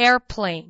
airplane.